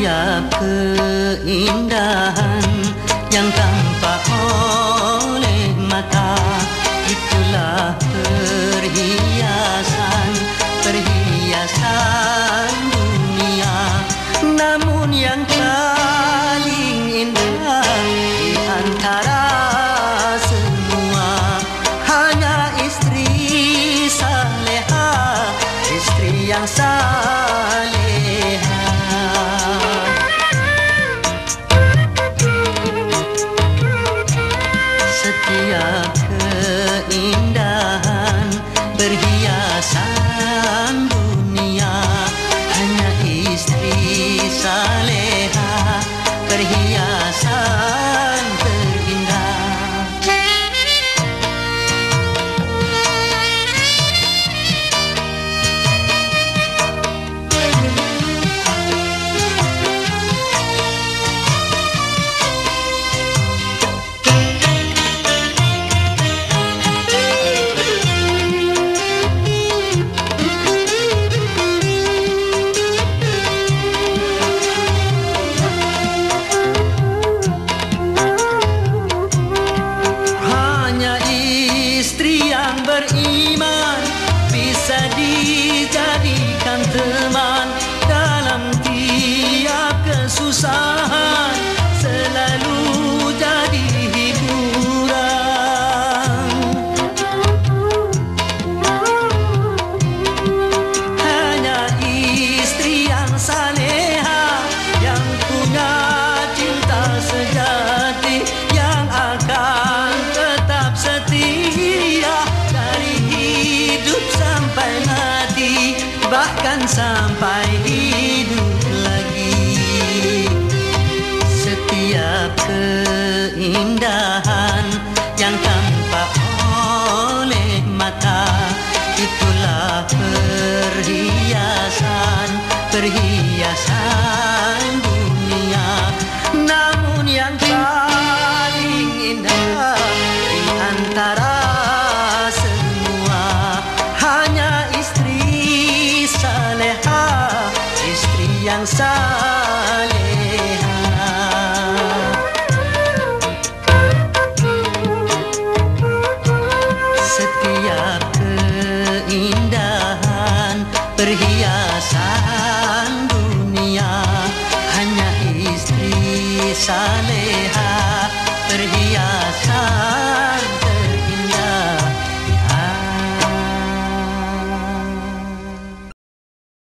setiap keindahan yang tampak oleh mata. Itulah perhiasan perhiasan dunia. Namun yang paling indah di antara semua hanya istri saleha istri yang saleha perhiasan dunia hanya istri saleha perhiasan bisa dijadikan teman dalam tiap kesusahan bahkan sampai hidup lagi. Setiap keindahan yang tampak oleh mata itulah perhiasan perhiasan yang saleha. Setiap keindahan perhiasan dunia hanya istri perhiasan